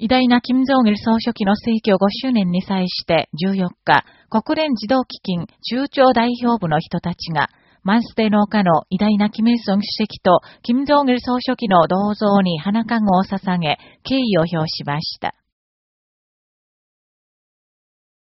偉大な金正義総書記の逝去5周年に際して14日、国連児童基金中長代表部の人たちが、マンステ農家の偉大なキム・イソン主席と金正義総書記の銅像に花籠を捧げ、敬意を表しました。